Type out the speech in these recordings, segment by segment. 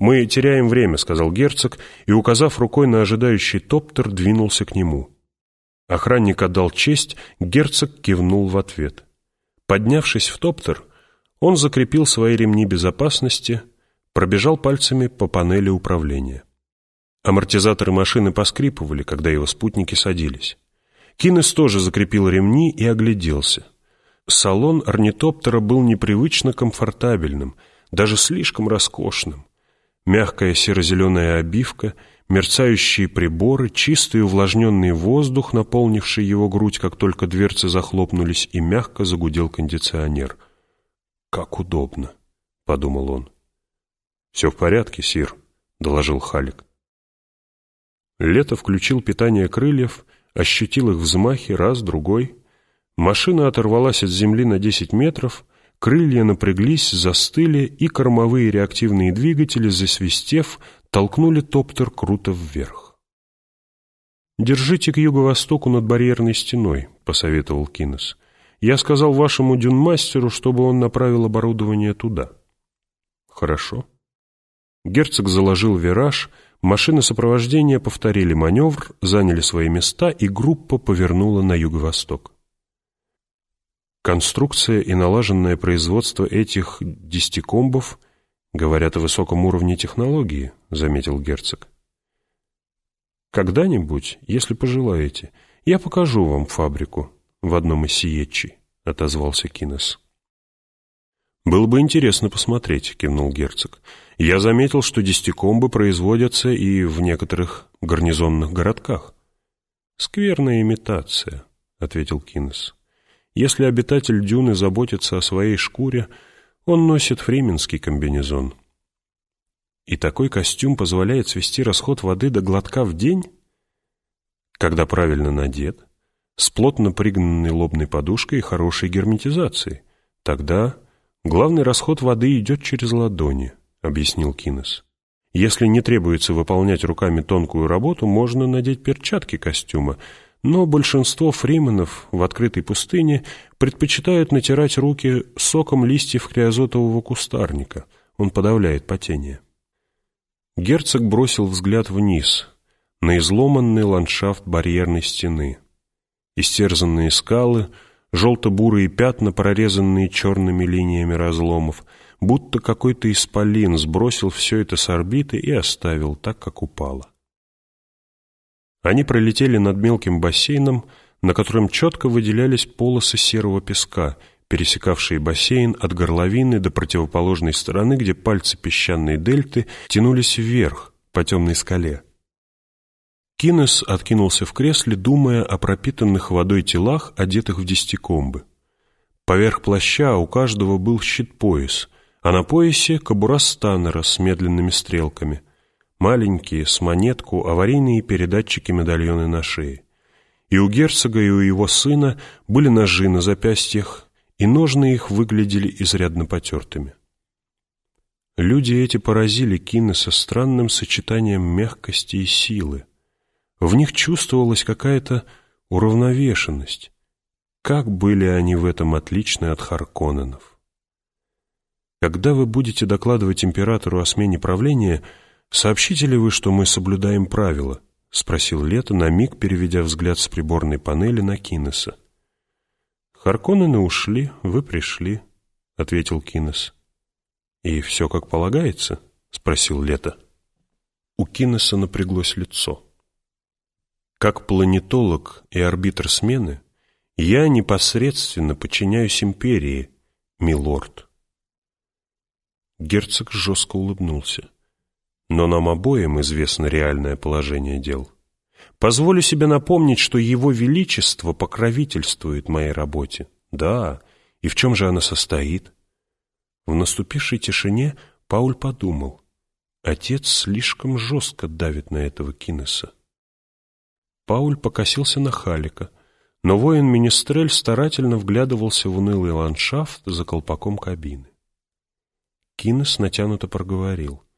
«Мы теряем время», — сказал герцог, и, указав рукой на ожидающий топтер, двинулся к нему. Охранник отдал честь, герцог кивнул в ответ. Поднявшись в топтер, он закрепил свои ремни безопасности, пробежал пальцами по панели управления. Амортизаторы машины поскрипывали, когда его спутники садились. Кинес тоже закрепил ремни и огляделся. Салон орнитоптера был непривычно комфортабельным, даже слишком роскошным. Мягкая серо-зеленая обивка, мерцающие приборы, чистый увлажненный воздух, наполнивший его грудь, как только дверцы захлопнулись, и мягко загудел кондиционер. «Как удобно», — подумал он. «Все в порядке, Сир», — доложил Халик. Лето включил питание крыльев, ощутил их взмахи раз, другой. Машина оторвалась от земли на 10 метров, крылья напряглись, застыли, и кормовые реактивные двигатели, засвистев, толкнули топтер круто вверх. «Держите к юго-востоку над барьерной стеной», — посоветовал Кинес. «Я сказал вашему дюнмастеру, чтобы он направил оборудование туда». «Хорошо». Герцог заложил вираж, машины сопровождения повторили маневр, заняли свои места, и группа повернула на юго-восток. Конструкция и налаженное производство этих десятикомбов говорят о высоком уровне технологии, заметил герцог. Когда-нибудь, если пожелаете, я покажу вам фабрику в одном из сиетчей, отозвался Кинес. «Было бы интересно посмотреть», — кивнул герцог. «Я заметил, что десятикомбы производятся и в некоторых гарнизонных городках». «Скверная имитация», — ответил Кинес. Если обитатель дюны заботится о своей шкуре, он носит фрименский комбинезон. И такой костюм позволяет свести расход воды до глотка в день? Когда правильно надет, с плотно пригнанной лобной подушкой и хорошей герметизацией, тогда главный расход воды идет через ладони, объяснил Кинес. Если не требуется выполнять руками тонкую работу, можно надеть перчатки костюма – но большинство фрименов в открытой пустыне предпочитают натирать руки соком листьев криозотового кустарника. Он подавляет потение. Герцог бросил взгляд вниз, на изломанный ландшафт барьерной стены. Истерзанные скалы, желто-бурые пятна, прорезанные черными линиями разломов, будто какой-то исполин сбросил все это с орбиты и оставил так, как упало. Они пролетели над мелким бассейном, на котором четко выделялись полосы серого песка, пересекавшие бассейн от горловины до противоположной стороны, где пальцы песчаной дельты тянулись вверх, по темной скале. Кинес откинулся в кресле, думая о пропитанных водой телах, одетых в десятикомбы. Поверх плаща у каждого был щит-пояс, а на поясе кобура станнера с медленными стрелками – маленькие, с монетку, аварийные передатчики-медальоны на шее. И у герцога, и у его сына были ножи на запястьях, и ножны их выглядели изрядно потертыми. Люди эти поразили Кина со странным сочетанием мягкости и силы. В них чувствовалась какая-то уравновешенность. Как были они в этом отличны от Харконненов? Когда вы будете докладывать императору о смене правления – «Сообщите ли вы, что мы соблюдаем правила?» — спросил Лето, на миг переведя взгляд с приборной панели на Кинеса. «Харконнены ушли, вы пришли», — ответил Кинес. «И все как полагается?» — спросил Лето. У Кинеса напряглось лицо. «Как планетолог и арбитр смены, я непосредственно подчиняюсь империи, милорд». Герцог жестко улыбнулся. Но нам обоим известно реальное положение дел. Позволю себе напомнить, что Его Величество покровительствует моей работе. Да, и в чем же она состоит? В наступившей тишине Пауль подумал. Отец слишком жестко давит на этого Кинеса. Пауль покосился на Халика, но воин-министрель старательно вглядывался в унылый ландшафт за колпаком кабины. Кинес натянуто проговорил —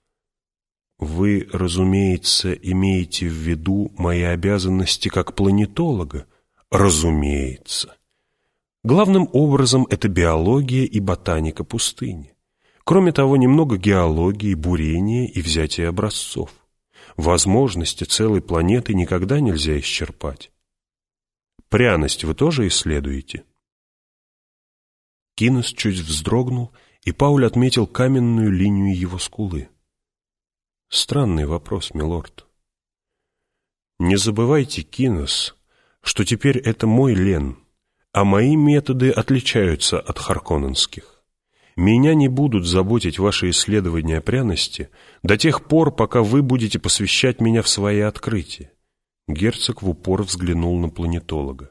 вы, разумеется, имеете в виду мои обязанности как планетолога? Разумеется. Главным образом это биология и ботаника пустыни. Кроме того, немного геологии, бурения и взятия образцов. Возможности целой планеты никогда нельзя исчерпать. Пряность вы тоже исследуете? Кинес чуть вздрогнул, и Пауль отметил каменную линию его скулы. Странный вопрос, милорд. Не забывайте, Кинес, что теперь это мой Лен, а мои методы отличаются от харконненских. Меня не будут заботить ваши исследования пряности до тех пор, пока вы будете посвящать меня в свои открытия. Герцог в упор взглянул на планетолога.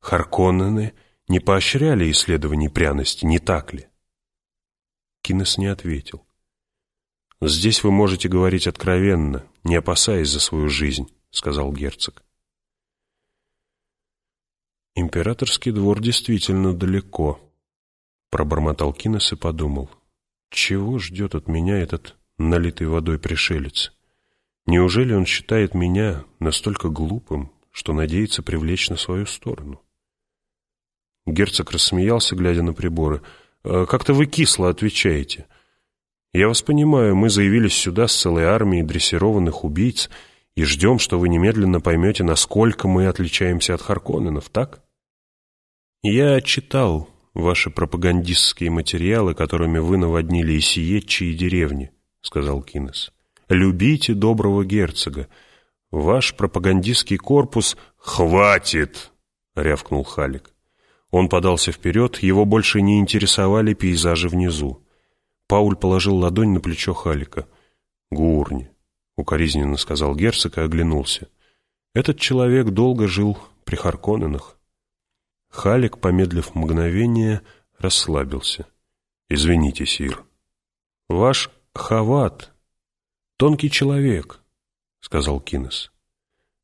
Харконнены не поощряли исследований пряности, не так ли? Кинес не ответил. «Здесь вы можете говорить откровенно, не опасаясь за свою жизнь», — сказал герцог. «Императорский двор действительно далеко», — пробормотал Кинес и подумал. «Чего ждет от меня этот налитый водой пришелец? Неужели он считает меня настолько глупым, что надеется привлечь на свою сторону?» Герцог рассмеялся, глядя на приборы. «Э, «Как-то вы кисло отвечаете. Я вас понимаю, мы заявились сюда с целой армией дрессированных убийц и ждем, что вы немедленно поймете, насколько мы отличаемся от Харконненов, так?» «Я читал ваши пропагандистские материалы, которыми вы наводнили и Сиетчи, и деревни», — сказал Кинес. «Любите доброго герцога. Ваш пропагандистский корпус...» «Хватит!» — рявкнул Халик. Он подался вперед, его больше не интересовали пейзажи внизу. Пауль положил ладонь на плечо Халика. «Гурни», — укоризненно сказал герцог и оглянулся. «Этот человек долго жил при Харконненах». Халик, помедлив мгновение, расслабился. «Извините, сир». «Ваш Хават — тонкий человек», — сказал Кинес.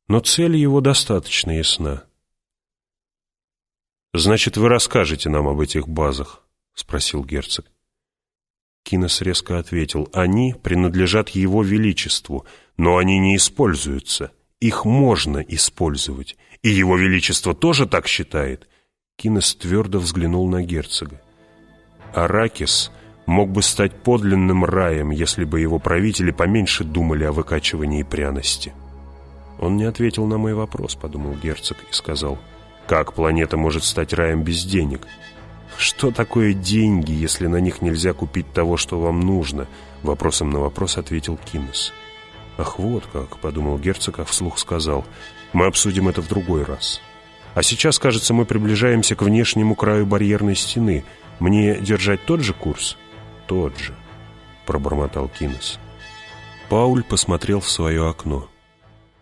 «Но цель его достаточно ясна. «Значит, вы расскажете нам об этих базах?» — спросил герцог. Кинес резко ответил, «Они принадлежат его величеству, но они не используются. Их можно использовать. И его величество тоже так считает?» Кинес твердо взглянул на герцога. «Аракис мог бы стать подлинным раем, если бы его правители поменьше думали о выкачивании пряности». «Он не ответил на мой вопрос», — подумал герцог и сказал, — как планета может стать раем без денег? Что такое деньги, если на них нельзя купить того, что вам нужно? Вопросом на вопрос ответил Киннес. Ах, вот как, подумал герцог, а вслух сказал. Мы обсудим это в другой раз. А сейчас, кажется, мы приближаемся к внешнему краю барьерной стены. Мне держать тот же курс? Тот же, пробормотал Киннес. Пауль посмотрел в свое окно.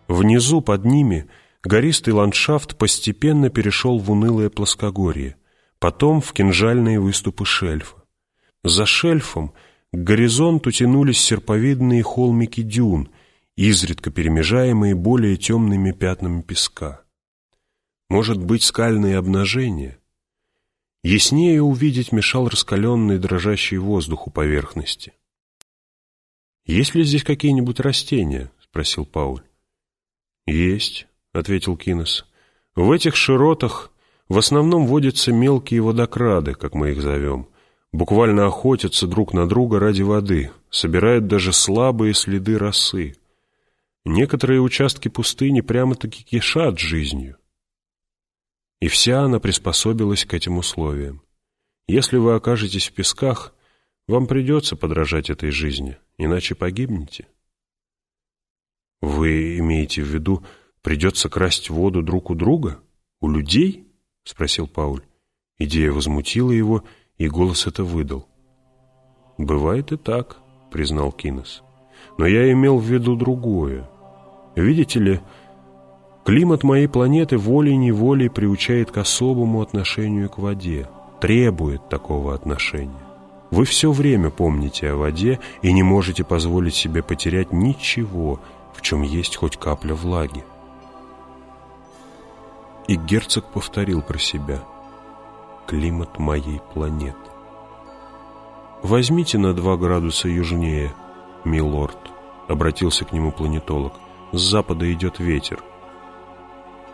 Внизу, под ними, гористый ландшафт постепенно перешел в унылое плоскогорье, потом в кинжальные выступы шельфа. За шельфом к горизонту тянулись серповидные холмики дюн, изредка перемежаемые более темными пятнами песка. Может быть, скальные обнажения? Яснее увидеть мешал раскаленный дрожащий воздух у поверхности. «Есть ли здесь какие-нибудь растения?» — спросил Пауль. «Есть», — ответил Кинес. «В этих широтах в основном водятся мелкие водокрады, как мы их зовем. Буквально охотятся друг на друга ради воды, собирают даже слабые следы росы. Некоторые участки пустыни прямо-таки кишат жизнью. И вся она приспособилась к этим условиям. Если вы окажетесь в песках, вам придется подражать этой жизни, иначе погибнете. Вы имеете в виду Придется красть воду друг у друга? У людей? — спросил Пауль. Идея возмутила его, и голос это выдал. «Бывает и так», — признал Кинес. «Но я имел в виду другое. Видите ли, климат моей планеты волей-неволей приучает к особому отношению к воде, требует такого отношения. Вы все время помните о воде и не можете позволить себе потерять ничего, в чем есть хоть капля влаги. И герцог повторил про себя «Климат моей планеты». «Возьмите на два градуса южнее, милорд», — обратился к нему планетолог. «С запада идет ветер».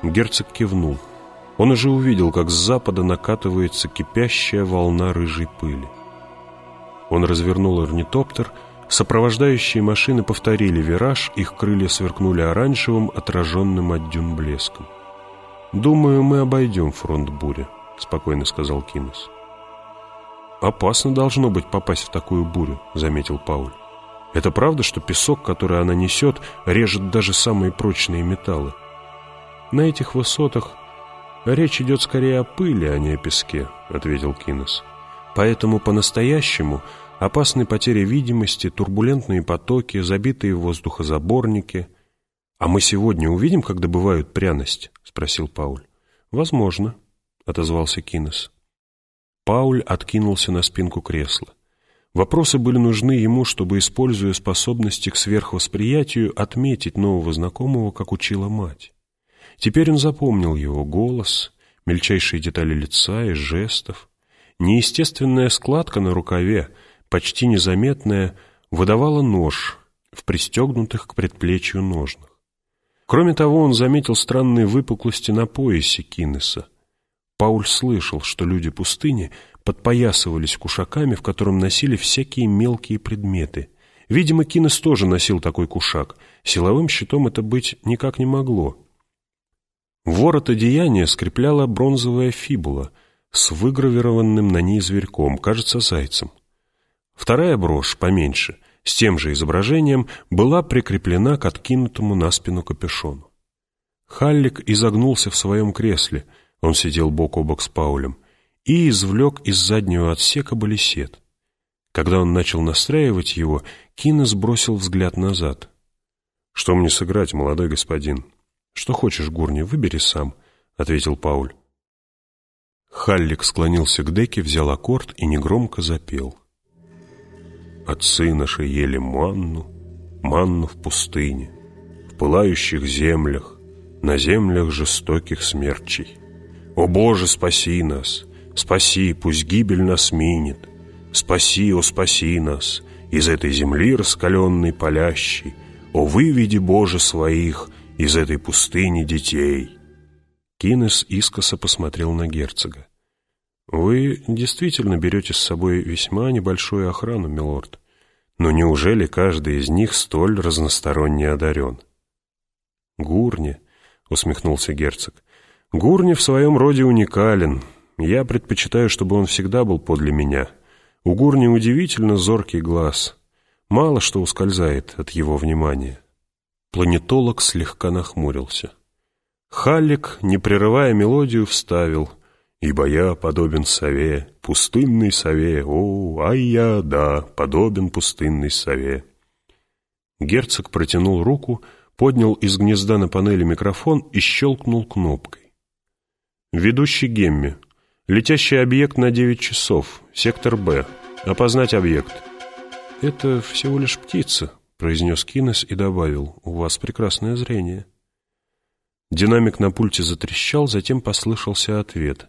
Герцог кивнул. Он уже увидел, как с запада накатывается кипящая волна рыжей пыли. Он развернул орнитоптер, сопровождающие машины повторили вираж, их крылья сверкнули оранжевым, отраженным от дюн блеском. «Думаю, мы обойдем фронт бури», — спокойно сказал Кинес. «Опасно должно быть попасть в такую бурю», — заметил Пауль. «Это правда, что песок, который она несет, режет даже самые прочные металлы?» «На этих высотах речь идет скорее о пыли, а не о песке», — ответил Кинес. «Поэтому по-настоящему опасны потери видимости, турбулентные потоки, забитые воздухозаборники. А мы сегодня увидим, как добывают пряность?» — спросил Пауль. «Возможно», — отозвался Кинес. Пауль откинулся на спинку кресла. Вопросы были нужны ему, чтобы, используя способности к сверхвосприятию, отметить нового знакомого, как учила мать. Теперь он запомнил его голос, мельчайшие детали лица и жестов. Неестественная складка на рукаве, почти незаметная, выдавала нож в пристегнутых к предплечью ножнах. Кроме того, он заметил странные выпуклости на поясе Кинеса, Пауль слышал, что люди пустыни подпоясывались кушаками, в котором носили всякие мелкие предметы. Видимо, Кинес тоже носил такой кушак. Силовым щитом это быть никак не могло. Ворот одеяния скрепляла бронзовая фибула с выгравированным на ней зверьком, кажется, зайцем. Вторая брошь, поменьше, с тем же изображением, была прикреплена к откинутому на спину капюшону. Халлик изогнулся в своем кресле — он сидел бок о бок с Паулем и извлек из заднего отсека балисет. Когда он начал настраивать его, Кина сбросил взгляд назад. «Что мне сыграть, молодой господин?» «Что хочешь, Гурни, выбери сам», — ответил Пауль. Халлик склонился к деке, взял аккорд и негромко запел. «Отцы наши ели манну, манну в пустыне, в пылающих землях, на землях жестоких смерчей. О Боже, спаси нас! Спаси, пусть гибель нас минет! Спаси, о спаси нас! Из этой земли раскаленной палящей! О выведи, Боже, своих из этой пустыни детей!» Кинес искоса посмотрел на герцога. «Вы действительно берете с собой весьма небольшую охрану, милорд. Но неужели каждый из них столь разносторонне одарен?» «Гурни», — усмехнулся герцог, Гурни в своем роде уникален. Я предпочитаю, чтобы он всегда был подле меня. У Гурни удивительно зоркий глаз. Мало что ускользает от его внимания. Планетолог слегка нахмурился. Халлик, не прерывая мелодию, вставил. «Ибо я подобен сове, пустынной сове, о, ай я, да, подобен пустынной сове». Герцог протянул руку, поднял из гнезда на панели микрофон и щелкнул кнопкой. Ведущий Гемми. Летящий объект на 9 часов. Сектор Б. Опознать объект. «Это всего лишь птица», — произнес Кинес и добавил. «У вас прекрасное зрение». Динамик на пульте затрещал, затем послышался ответ.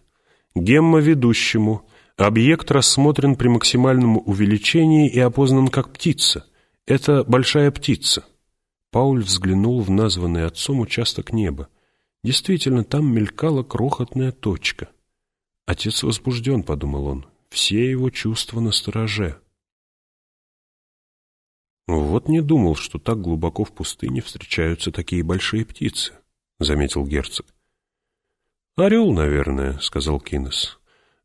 «Гемма ведущему. Объект рассмотрен при максимальном увеличении и опознан как птица. Это большая птица». Пауль взглянул в названный отцом участок неба. Действительно, там мелькала крохотная точка. Отец возбужден, — подумал он, — все его чувства на стороже. «Вот не думал, что так глубоко в пустыне встречаются такие большие птицы», — заметил герцог. «Орел, наверное», — сказал Кинес.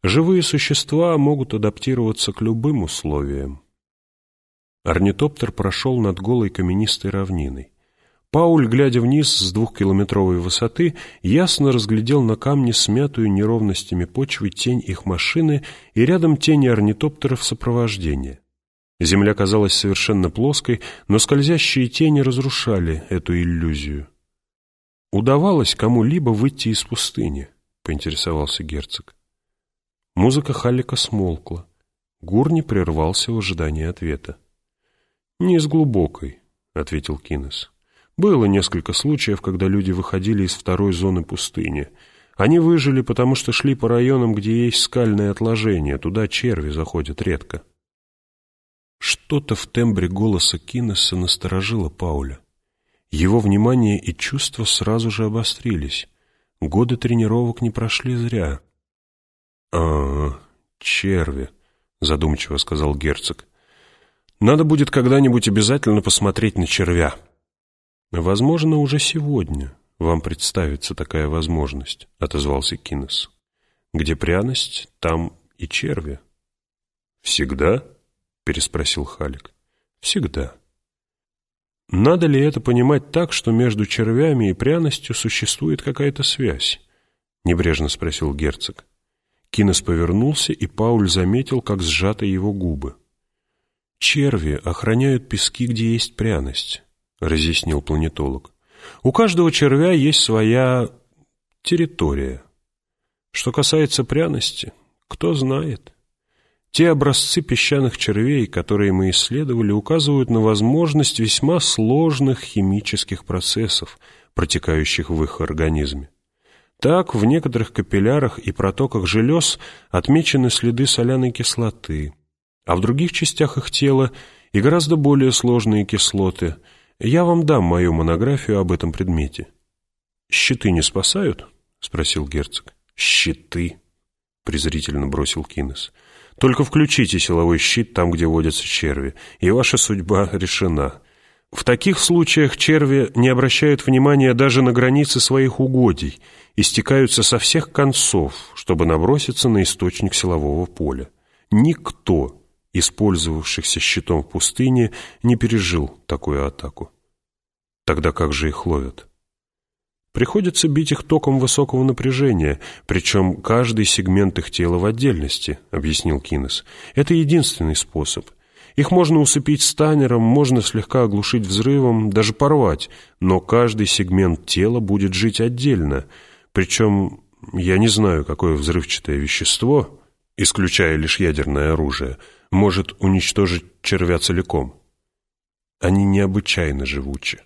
«Живые существа могут адаптироваться к любым условиям». Орнитоптер прошел над голой каменистой равниной. Пауль, глядя вниз с двухкилометровой высоты, ясно разглядел на камне смятую неровностями почвы тень их машины и рядом тени орнитоптеров сопровождения. Земля казалась совершенно плоской, но скользящие тени разрушали эту иллюзию. «Удавалось кому-либо выйти из пустыни?» — поинтересовался герцог. Музыка Халлика смолкла. Гурни прервался в ожидании ответа. «Не из глубокой», — ответил Кинес. Было несколько случаев, когда люди выходили из второй зоны пустыни. Они выжили, потому что шли по районам, где есть скальные отложения, туда черви заходят редко. Что-то в тембре голоса Кинеса насторожило Пауля. Его внимание и чувства сразу же обострились. Годы тренировок не прошли зря. а, черви», — задумчиво сказал герцог. «Надо будет когда-нибудь обязательно посмотреть на червя». «Возможно, уже сегодня вам представится такая возможность», — отозвался Кинес. «Где пряность, там и черви». «Всегда?» — переспросил Халик. «Всегда». Надо ли это понимать так, что между червями и пряностью существует какая-то связь? Небрежно спросил герцог. Кинес повернулся, и Пауль заметил, как сжаты его губы. «Черви охраняют пески, где есть пряность», — разъяснил планетолог. «У каждого червя есть своя территория. Что касается пряности, кто знает». Те образцы песчаных червей, которые мы исследовали, указывают на возможность весьма сложных химических процессов, протекающих в их организме. Так, в некоторых капиллярах и протоках желез отмечены следы соляной кислоты, а в других частях их тела и гораздо более сложные кислоты. Я вам дам мою монографию об этом предмете. «Щиты не спасают?» — спросил герцог. «Щиты!» — презрительно бросил Кинес. Только включите силовой щит там, где водятся черви, и ваша судьба решена. В таких случаях черви не обращают внимания даже на границы своих угодий и стекаются со всех концов, чтобы наброситься на источник силового поля. Никто, использовавшихся щитом в пустыне, не пережил такую атаку. Тогда как же их ловят? Приходится бить их током высокого напряжения, причем каждый сегмент их тела в отдельности, объяснил Кинес. Это единственный способ. Их можно усыпить станером, можно слегка оглушить взрывом, даже порвать, но каждый сегмент тела будет жить отдельно. Причем я не знаю, какое взрывчатое вещество, исключая лишь ядерное оружие, может уничтожить червя целиком. Они необычайно живучи.